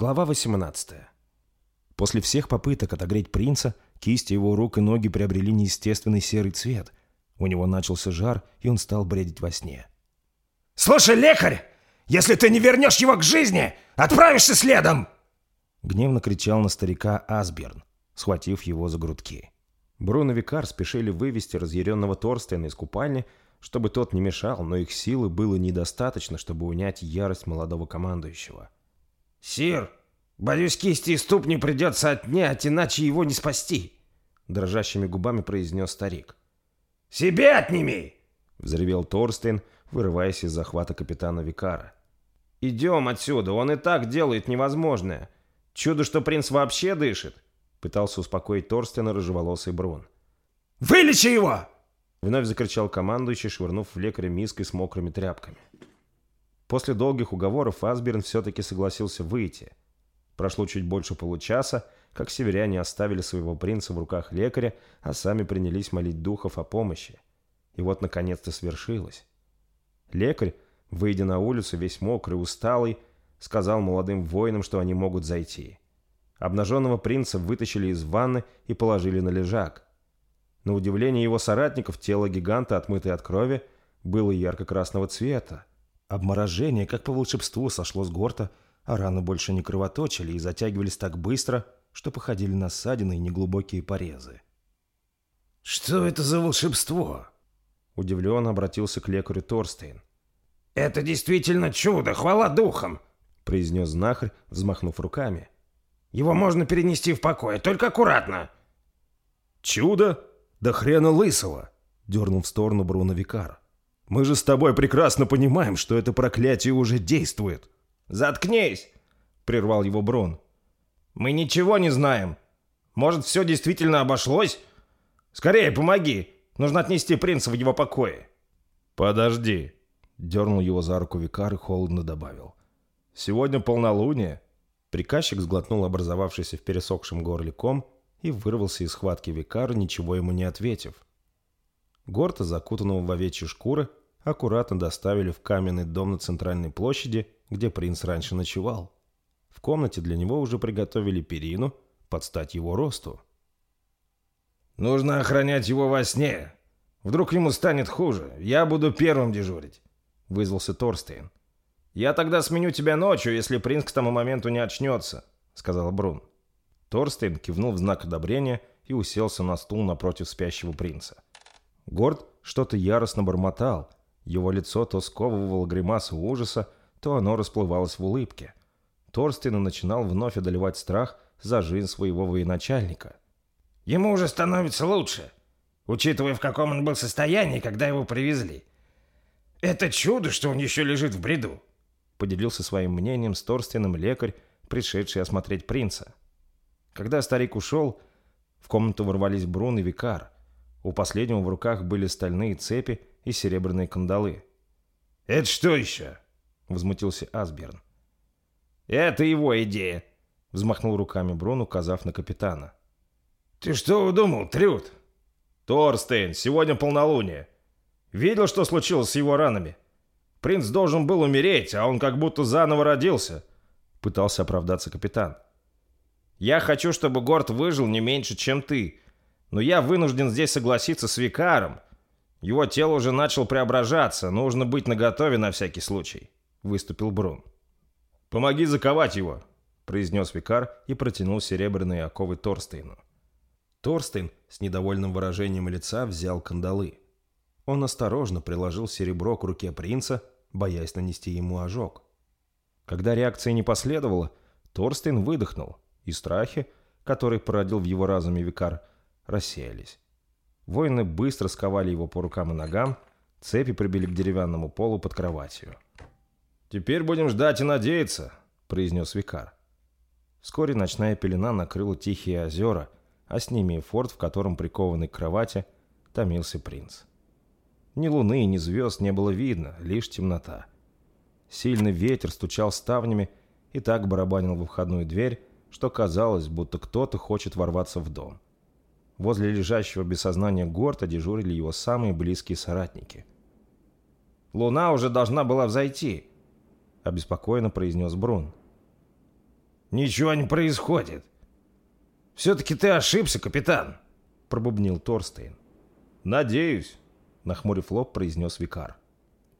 Глава 18. После всех попыток отогреть принца, кисти его рук и ноги приобрели неестественный серый цвет. У него начался жар, и он стал бредить во сне. «Слушай, лекарь, если ты не вернешь его к жизни, отправишься следом!» Гневно кричал на старика Асберн, схватив его за грудки. Бруно и Викар спешили вывести разъяренного Торстена из купальни, чтобы тот не мешал, но их силы было недостаточно, чтобы унять ярость молодого командующего. «Сир, боюсь, кисти и ступни придется отнять, иначе его не спасти», — дрожащими губами произнес старик. «Себе отними!» — взревел Торстейн, вырываясь из захвата капитана Викара. «Идем отсюда, он и так делает невозможное. Чудо, что принц вообще дышит», — пытался успокоить Торстена рыжеволосый Брун. «Вылечи его!» — вновь закричал командующий, швырнув в лекаря миской с мокрыми тряпками. После долгих уговоров Асберн все-таки согласился выйти. Прошло чуть больше получаса, как северяне оставили своего принца в руках лекаря, а сами принялись молить духов о помощи. И вот наконец-то свершилось. Лекарь, выйдя на улицу, весь мокрый, усталый, сказал молодым воинам, что они могут зайти. Обнаженного принца вытащили из ванны и положили на лежак. На удивление его соратников тело гиганта, отмытое от крови, было ярко-красного цвета, Обморожение, как по волшебству, сошло с горта, а раны больше не кровоточили и затягивались так быстро, что походили на ссадины и неглубокие порезы. «Что это за волшебство?» Удивленно обратился к лекарю Торстейн. «Это действительно чудо, хвала духам!» произнес знахарь, взмахнув руками. «Его можно перенести в покое, только аккуратно!» «Чудо? Да хрена лысого!» дернул в сторону Бруно Викар. Мы же с тобой прекрасно понимаем, что это проклятие уже действует. Заткнись, прервал его Брун. Мы ничего не знаем. Может, все действительно обошлось? Скорее, помоги. Нужно отнести принца в его покое. Подожди, дернул его за руку викар и холодно добавил. Сегодня полнолуние. Приказчик сглотнул образовавшийся в пересохшем горле ком и вырвался из схватки викара, ничего ему не ответив. Горта, закутанного в овечьи шкуры, аккуратно доставили в каменный дом на центральной площади, где принц раньше ночевал. В комнате для него уже приготовили перину под стать его росту. «Нужно охранять его во сне. Вдруг ему станет хуже. Я буду первым дежурить», — вызвался Торстейн. «Я тогда сменю тебя ночью, если принц к тому моменту не очнется», — сказал Брун. Торстейн кивнул в знак одобрения и уселся на стул напротив спящего принца. Горд что-то яростно бормотал — его лицо то сковывало гримасу ужаса, то оно расплывалось в улыбке. Торстина начинал вновь одолевать страх за жизнь своего военачальника. «Ему уже становится лучше, учитывая, в каком он был состоянии, когда его привезли. Это чудо, что он еще лежит в бреду», — поделился своим мнением с Торстином лекарь, пришедший осмотреть принца. Когда старик ушел, в комнату ворвались Брун и Викар. У последнего в руках были стальные цепи, и серебряные кандалы. «Это что еще?» — возмутился Асберн. «Это его идея», — взмахнул руками Брун, указав на капитана. «Ты что удумал, Трюд?» «Торстейн, сегодня полнолуние. Видел, что случилось с его ранами? Принц должен был умереть, а он как будто заново родился», — пытался оправдаться капитан. «Я хочу, чтобы Горд выжил не меньше, чем ты, но я вынужден здесь согласиться с Викаром, его тело уже начало преображаться, нужно быть наготове на всякий случай», — выступил Брун. «Помоги заковать его», — произнес Викар и протянул серебряные оковы Торстейну. Торстейн с недовольным выражением лица взял кандалы. Он осторожно приложил серебро к руке принца, боясь нанести ему ожог. Когда реакции не последовало, Торстейн выдохнул, и страхи, которые породил в его разуме Викар, рассеялись. Воины быстро сковали его по рукам и ногам, цепи прибили к деревянному полу под кроватью. «Теперь будем ждать и надеяться», — произнес Викар. Вскоре ночная пелена накрыла тихие озера, а с ними и форт, в котором, прикованный к кровати, томился принц. Ни луны, ни звезд не было видно, лишь темнота. Сильный ветер стучал ставнями и так барабанил в входную дверь, что казалось, будто кто-то хочет ворваться в дом. Возле лежащего без сознания Горта дежурили его самые близкие соратники. «Луна уже должна была взойти», — обеспокоенно произнес Брун. Ничего не происходит. Все-таки ты ошибся, капитан, пробубнил Торстейн. Надеюсь, нахмурив лоб, произнес Викар.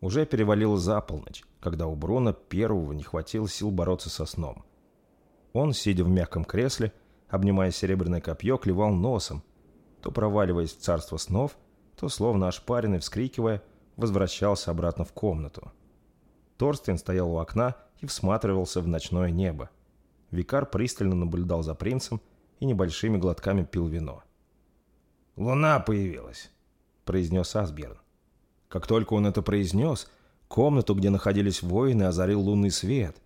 Уже перевалило за полночь, когда у Бруна первого не хватило сил бороться со сном. Он, сидя в мягком кресле, обнимая серебряное копье, клевал носом, то проваливаясь в царство снов, то, словно ошпаренный, вскрикивая, возвращался обратно в комнату. Торстен стоял у окна и всматривался в ночное небо. Викар пристально наблюдал за принцем и небольшими глотками пил вино. «Луна появилась», — произнес Асберн. Как только он это произнес, комнату, где находились воины, озарил лунный свет.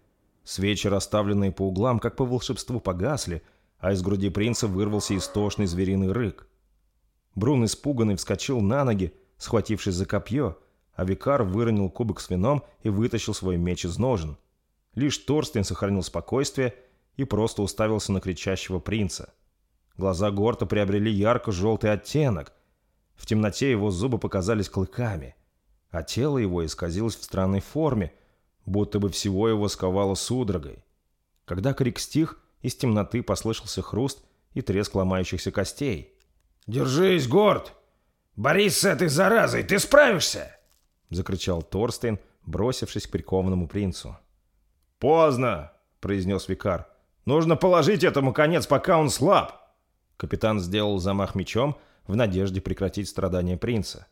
Свечи, расставленные по углам, как по волшебству, погасли, а из груди принца вырвался истошный звериный рык. Брун испуганный вскочил на ноги, схватившись за копье, а Викар выронил кубок с вином и вытащил свой меч из ножен. Лишь Торстен сохранил спокойствие и просто уставился на кричащего принца. Глаза Горта приобрели ярко-желтый оттенок. В темноте его зубы показались клыками, а тело его исказилось в странной форме, будто бы всего его сковало судорогой. Когда крик стих, из темноты послышался хруст и треск ломающихся костей. «Держись, Горд! Борись с этой заразой, ты справишься!» — закричал Торстейн, бросившись к прикованному принцу. «Поздно!» — произнес Викар. Нужно положить этому конец, пока он слаб. Капитан сделал замах мечом в надежде прекратить страдания принца.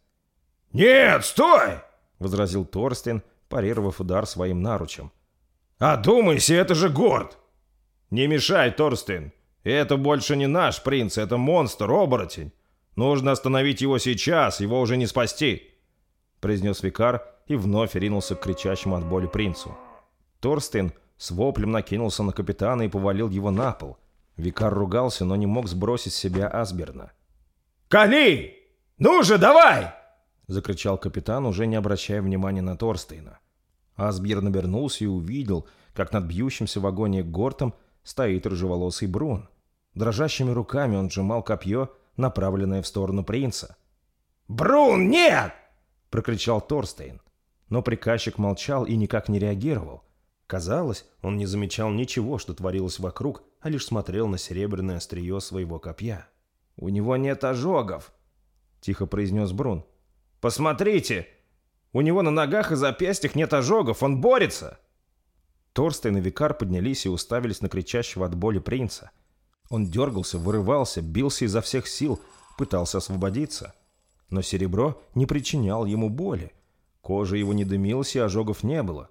«Нет, стой!» — возразил Торстен, парировав удар своим наручем. «Одумайся, это же Горд!» «Не мешай, Торстен! Это больше не наш принц, это монстр, оборотень! Нужно остановить его сейчас, его уже не спасти!» произнес Викар и вновь ринулся к кричащему от боли принцу. Торстен с воплем накинулся на капитана и повалил его на пол. Викар ругался, но не мог сбросить с себя Асберна. «Кали! Ну же, давай!» — закричал капитан, уже не обращая внимания на Торстейна. Асберн обернулся и увидел, как над бьющимся в агонии гортом стоит рыжеволосый Брун. Дрожащими руками он сжимал копье, направленное в сторону принца. «Брун, нет!» — прокричал Торстейн. Но приказчик молчал и никак не реагировал. Казалось, он не замечал ничего, что творилось вокруг, а лишь смотрел на серебряное острие своего копья. «У него нет ожогов», — тихо произнес Брун. «Посмотрите! У него на ногах и запястьях нет ожогов, он борется!» Торстейн и Викар поднялись и уставились на кричащего от боли принца. Он дергался, вырывался, бился изо всех сил, пытался освободиться. Но серебро не причинял ему боли. Кожа его не дымилась и ожогов не было.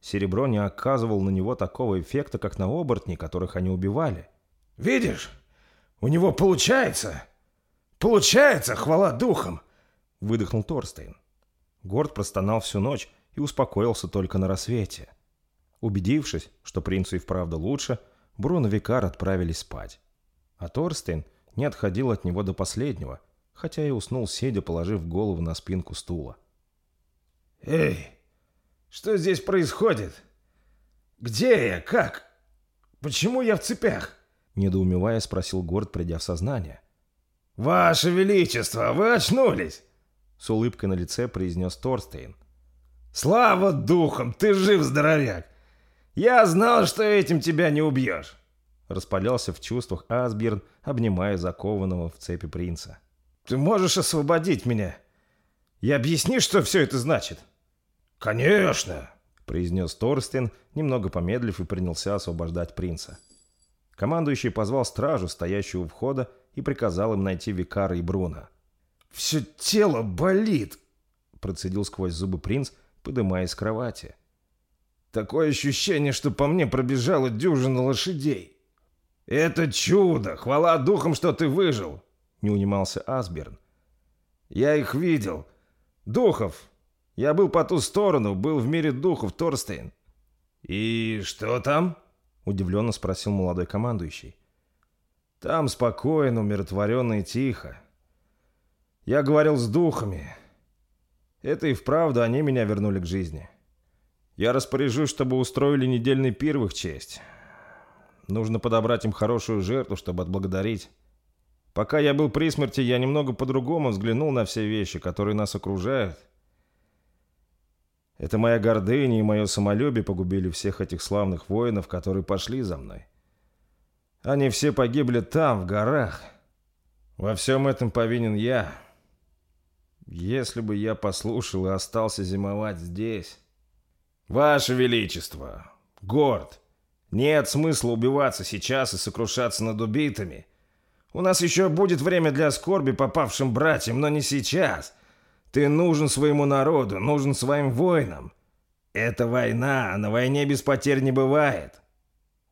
Серебро не оказывало на него такого эффекта, как на оборотни, которых они убивали. «Видишь, у него получается! Получается, хвала духом!» — выдохнул Торстейн. Горд простонал всю ночь и успокоился только на рассвете. Убедившись, что принцу и вправду лучше, Брун и Викар отправились спать. А Торстейн не отходил от него до последнего, хотя и уснул, сидя, положив голову на спинку стула. «Эй, что здесь происходит? Где я? Как? Почему я в цепях?» Недоумевая, спросил Горд, придя в сознание. «Ваше Величество, вы очнулись!» С улыбкой на лице произнес Торстейн. «Слава духам, ты жив, здоровяк! Я знал, что этим тебя не убьешь!» Распалялся в чувствах Асберн, обнимая закованного в цепи принца. «Ты можешь освободить меня? И объясни, что все это значит?» «Конечно!» — произнес Торстен, немного помедлив и принялся освобождать принца. Командующий позвал стражу, стоящую у входа, и приказал им найти Викара и Бруна. «Все тело болит!» — процедил сквозь зубы принц, подымаясь с кровати. «Такое ощущение, что по мне пробежала дюжина лошадей!» «Это чудо! Хвала духам, что ты выжил!» — не унимался Асберн. «Я их видел. Духов, я был по ту сторону, был в мире духов, Торстейн. «И что там?» — удивленно спросил молодой командующий. «Там спокойно, умиротворенно и тихо. Я говорил с духами. Это и вправду они меня вернули к жизни. Я распоряжусь, чтобы устроили недельный пир в их честь. Нужно подобрать им хорошую жертву, чтобы отблагодарить. Пока я был при смерти, я немного по-другому взглянул на все вещи, которые нас окружают» Это моя гордыня и мое самолюбие погубили всех этих славных воинов, которые пошли за мной. Они все погибли там, в горах. Во всем этом повинен я. Если бы я послушал и остался зимовать здесь... Ваше Величество, Горд, нет смысла убиваться сейчас и сокрушаться над убитыми. У нас еще будет время для скорби попавшим братьям, но не сейчас. Ты нужен своему народу, нужен своим воинам. Это война, а на войне без потерь не бывает.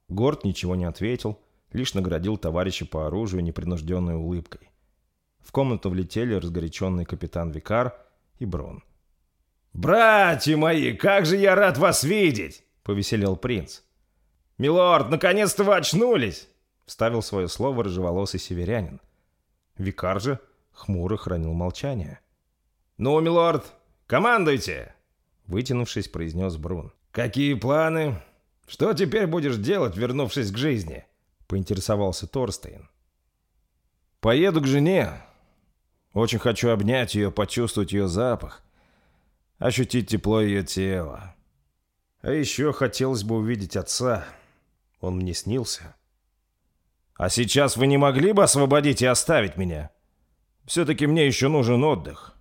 Горд ничего не ответил, лишь наградил товарища по оружию непринужденной улыбкой. В комнату влетели разгоряченный капитан Викар и Брон. «Братья мои, как же я рад вас видеть!» — повеселел принц. «Милорд, наконец-то вы очнулись!» — вставил свое слово рыжеволосый северянин. Викар же хмуро хранил молчание. «Ну, милорд, командуйте!» Вытянувшись, произнес Брун. «Какие планы? Что теперь будешь делать, вернувшись к жизни?» Поинтересовался Торстейн. «Поеду к жене. Очень хочу обнять ее, почувствовать ее запах, ощутить тепло ее тела. А еще хотелось бы увидеть отца. Он мне снился. А сейчас вы не могли бы освободить и оставить меня? Все-таки мне еще нужен отдых».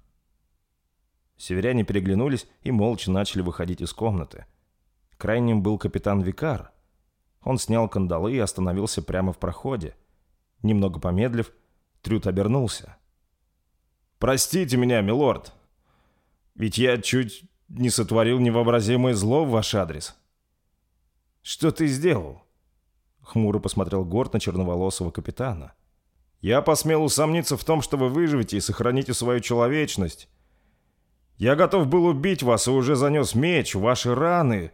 Северяне переглянулись и молча начали выходить из комнаты. Крайним был капитан Викар. Он снял кандалы и остановился прямо в проходе. Немного помедлив, Трют обернулся. «Простите меня, милорд, ведь я чуть не сотворил невообразимое зло в ваш адрес». «Что ты сделал?» Хмуро посмотрел Горд на черноволосого капитана. «Я посмел усомниться в том, что вы выживете и сохраните свою человечность. Я готов был убить вас и уже занес меч, ваши раны.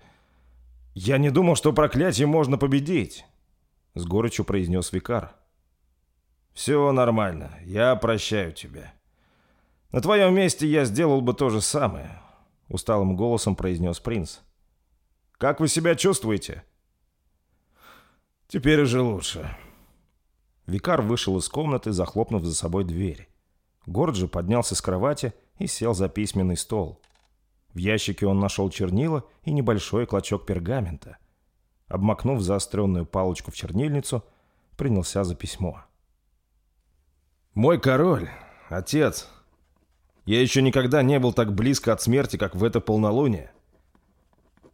Я не думал, что проклятие можно победить», — с горечью произнес Викар. «Все нормально, я прощаю тебя. На твоем месте я сделал бы то же самое», — усталым голосом произнес принц. «Как вы себя чувствуете?» «Теперь уже лучше». Викар вышел из комнаты, захлопнув за собой дверь. Горджи поднялся с кровати и сел за письменный стол. В ящике он нашел чернила и небольшой клочок пергамента. Обмакнув заостренную палочку в чернильницу, принялся за письмо. «Мой король, отец, я еще никогда не был так близко от смерти, как в это полнолуние.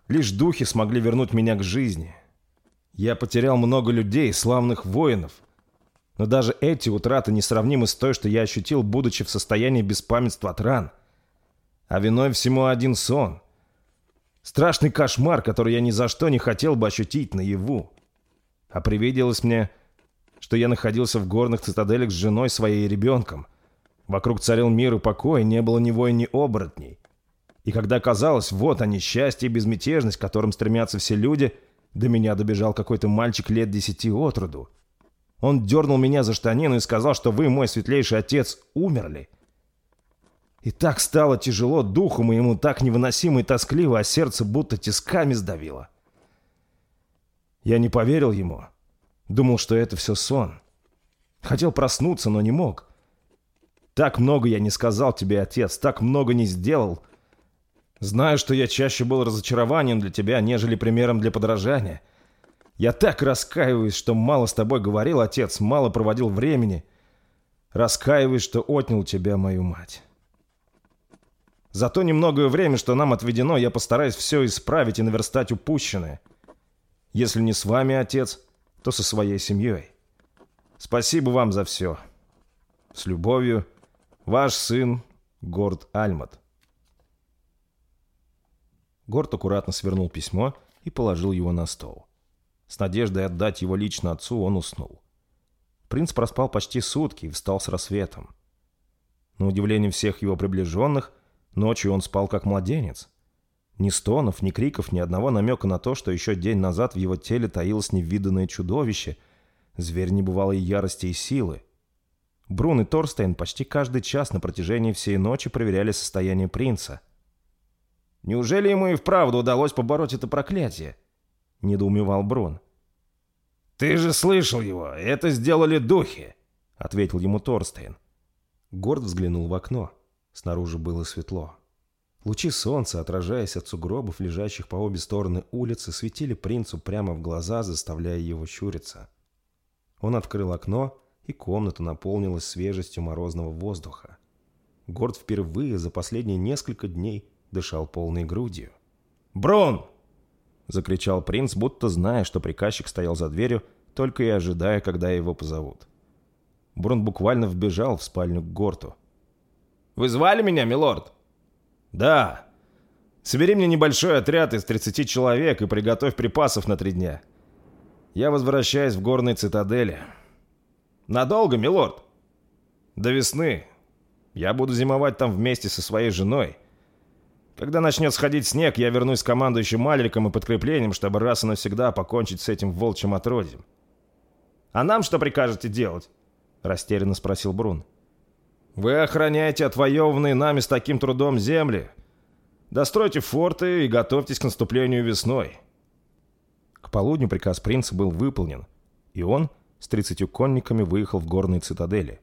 Лишь духи смогли вернуть меня к жизни. Я потерял много людей, славных воинов, но даже эти утраты несравнимы с той, что я ощутил, будучи в состоянии беспамятства от ран. А виной всему один сон. Страшный кошмар, который я ни за что не хотел бы ощутить наяву. А привиделось мне, что я находился в горных цитаделях с женой своей и ребенком. Вокруг царил мир и покой, не было ни воин, ни оборотней. И когда казалось, вот они, счастье и безмятежность, к которым стремятся все люди, до меня добежал какой-то мальчик лет десяти от роду. Он дернул меня за штанину и сказал, что вы, мой светлейший отец, умерли. И так стало тяжело духу моему, так невыносимо и тоскливо, а сердце будто тисками сдавило. Я не поверил ему. Думал, что это все сон. Хотел проснуться, но не мог. Так много я не сказал тебе, отец, так много не сделал. Знаю, что я чаще был разочарованием для тебя, нежели примером для подражания. — я так раскаиваюсь, что мало с тобой говорил, отец, мало проводил времени. Раскаиваюсь, что отнял тебя, мою мать. За то немногое время, что нам отведено, я постараюсь все исправить и наверстать упущенное. Если не с вами, отец, то со своей семьей. Спасибо вам за все. С любовью, ваш сын Горд Альмат. Горд аккуратно свернул письмо и положил его на стол. С надеждой отдать его лично отцу он уснул. Принц проспал почти сутки и встал с рассветом. На удивление всех его приближенных, ночью он спал как младенец. Ни стонов, ни криков, ни одного намека на то, что еще день назад в его теле таилось невиданное чудовище, зверь небывалой ярости и силы. Брун и Торстейн почти каждый час на протяжении всей ночи проверяли состояние принца. Неужели ему и вправду удалось побороть это проклятие? — недоумевал Брон. «Ты же слышал его! Это сделали духи!» — ответил ему Торстейн. Горд взглянул в окно. Снаружи было светло. Лучи солнца, отражаясь от сугробов, лежащих по обе стороны улицы, светили принцу прямо в глаза, заставляя его щуриться. Он открыл окно, и комната наполнилась свежестью морозного воздуха. Горд впервые за последние несколько дней дышал полной грудью. «Брон!» — закричал принц, будто зная, что приказчик стоял за дверью, только и ожидая, когда его позовут. Брон буквально вбежал в спальню к Горту. «Вы звали меня, милорд?» «Да. Собери мне небольшой отряд из 30 человек и приготовь припасов на три дня. Я возвращаюсь в горные цитадели». «Надолго, милорд?» «До весны. Я буду зимовать там вместе со своей женой. Когда начнет сходить снег, я вернусь с командующим Малериком и подкреплением, чтобы раз и навсегда покончить с этим волчьим отродьем». «А нам что прикажете делать?» — растерянно спросил Брун. «Вы охраняете отвоеванные нами с таким трудом земли. Достройте форты и готовьтесь к наступлению весной». К полудню приказ принца был выполнен, и он с тридцатью конниками выехал в горные цитадели.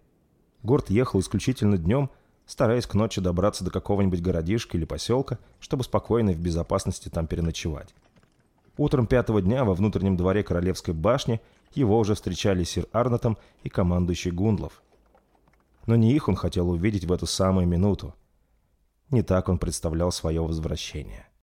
Горд ехал исключительно днем, стараясь к ночи добраться до какого-нибудь городишка или поселка, чтобы спокойно и в безопасности там переночевать. Утром пятого дня во внутреннем дворе Королевской башни его уже встречали сир Арнотом и командующий Гундлов. Но не их он хотел увидеть в эту самую минуту. Не так он представлял свое возвращение.